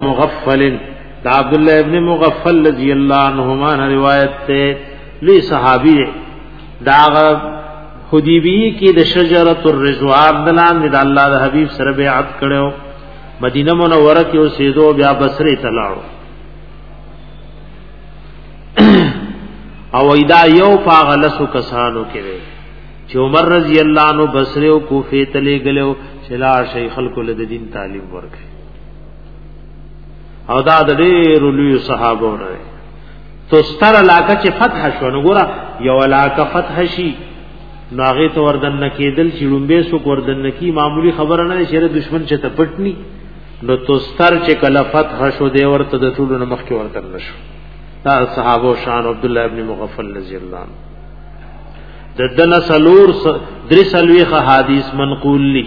مغفل دا عبد الله ابن مغفل رضی الله عنهما روایت ته لوی صحابي دا حدیبی کې د شجره الرضوان دلان د الله د حبیب سره بیعت کړو مدینه منوره کې اوسېدو بیا بصره ته لاړو او ایدا یو پاغلسو کسانو کې وي چې عمر رضی الله عنه بصره او کوفه ته لګلو چې لا شیخ خلکو له دین تعلیم ورکړي او دا د ډېرو لوی صحابو نه تو ستر علاقه چې فتح شو نو ګوره یو علاقه فتح شي نو هغه ته وردن نکیدل چې لومبه سو وردن نکی معمولی خبره نه چې دشمن چې ته پټنی نو تو ستر چې کله فتح شو دی ورته د ټولو نه مخکې ورته نشو دا صحابه شان عبد الله ابن مغفل رضی الله عنه د دنا سلور درې سلوي حدیث منقول لی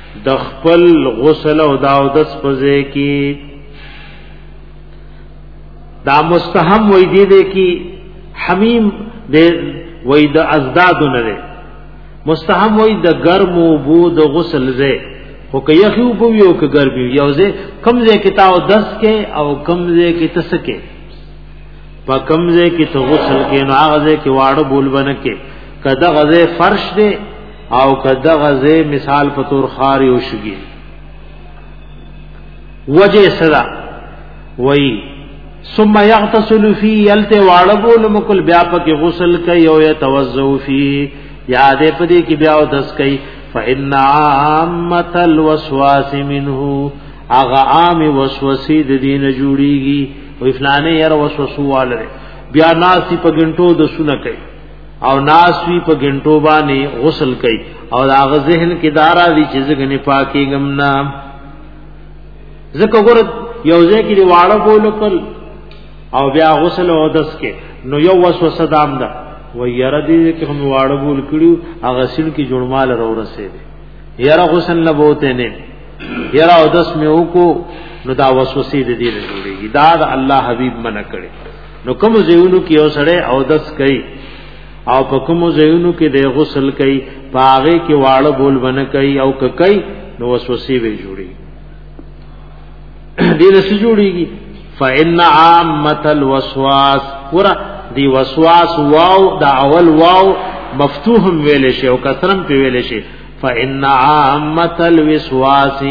د خپل غسل او داودس په ځای کې دا مستحب وې دي دې کې حمیم دې وې د ازداد نه لري مستحب وې د ګرم او بو د غسل ځای خو که یخی او بو یو که ګرم یو ځای کم ځای کې تاو دس کې او کم ځای کې تس کې په کم ځای کې ته غسل کې نو هغه ځای کې واړه بول بنه کې کدا غزه فرش دې او کده غزه مثال په تور خار یو شګي وجه صدا وای ثم يغتسل فی یلته واړبول مکل بیا پکې غسل کوي او يتوضو فی یادې پدې کې بیا او دس کوي فإن عامت الوسواس منه اغا عام وسوسې د دین جوړیږي او فلانه ير وسوسواله بیا ناسی په ګنټو د سونه کوي او ناسوی په ګنټو باندې غسل کوي او هغه ذهن کې دارا دي چې ځګنې پاکي غمنا زکه ګور یو ځای کې واړه بولکل او بیا غسل او دس کې نو یو وسوسه دام ده و یره دې کې هم واړه بول کړیو هغه سین کې جوړمال را ورسې دي یره غسل نه بوته نه یره او دس مې وکړو نو دا وسوسې دې دې نه جوړيږي دا الله حبيب منع کړي نو کوم زیونو کې یو سړی او دس کوي او په کوم زیونو کې د غسل کوي پاغه کې واړه بول ونه کوي او کوي نو وسوسه وی جوړي دې رس جوړيږي فإن عامه الوسواس ور دی وسواس واو دا اول واو مفتوح ویل شي او کثرم په ویل شي فإن عامه الوسواس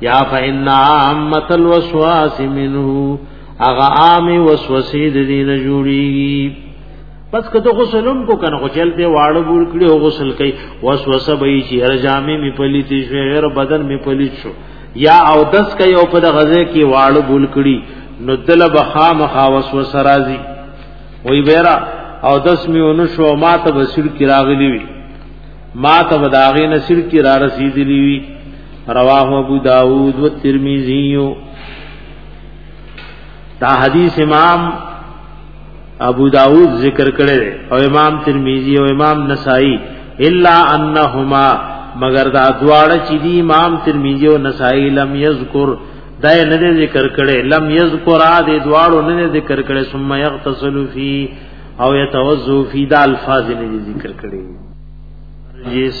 یا فإن عامه الوسواس منه هغه عام وسوسې د دې نه جوړيږي پس کته غسلم کو کنه غسل ته واړو ګور کړي او غسل کوي وسوسه به یې چې هر جامې می پلیتی شو هر بدن می پلیت شو یا او دس کوي او په غزه کې واړو ګول کړي نو دل بخا مخا وسوسه راځي وای بیرا او دس می اونو شو ما ته بسیر کی راغلی وی ما ته بداغه نصیر کی را رسیدلی وی رواه ابو داود و ترمذی دا حدیث امام ابو داود ذکر کړی او امام ترمذی او امام نسائی الا انهما مگر دا دواړه چې دی امام ترمذی او نسائی لم یذکر دا نه ذکر کړي لم یذکر ا دې دواړو نه ذکر کړي ثم یغتسل فی او یتوضو فی دا الفاظ نه ذکر کړي جس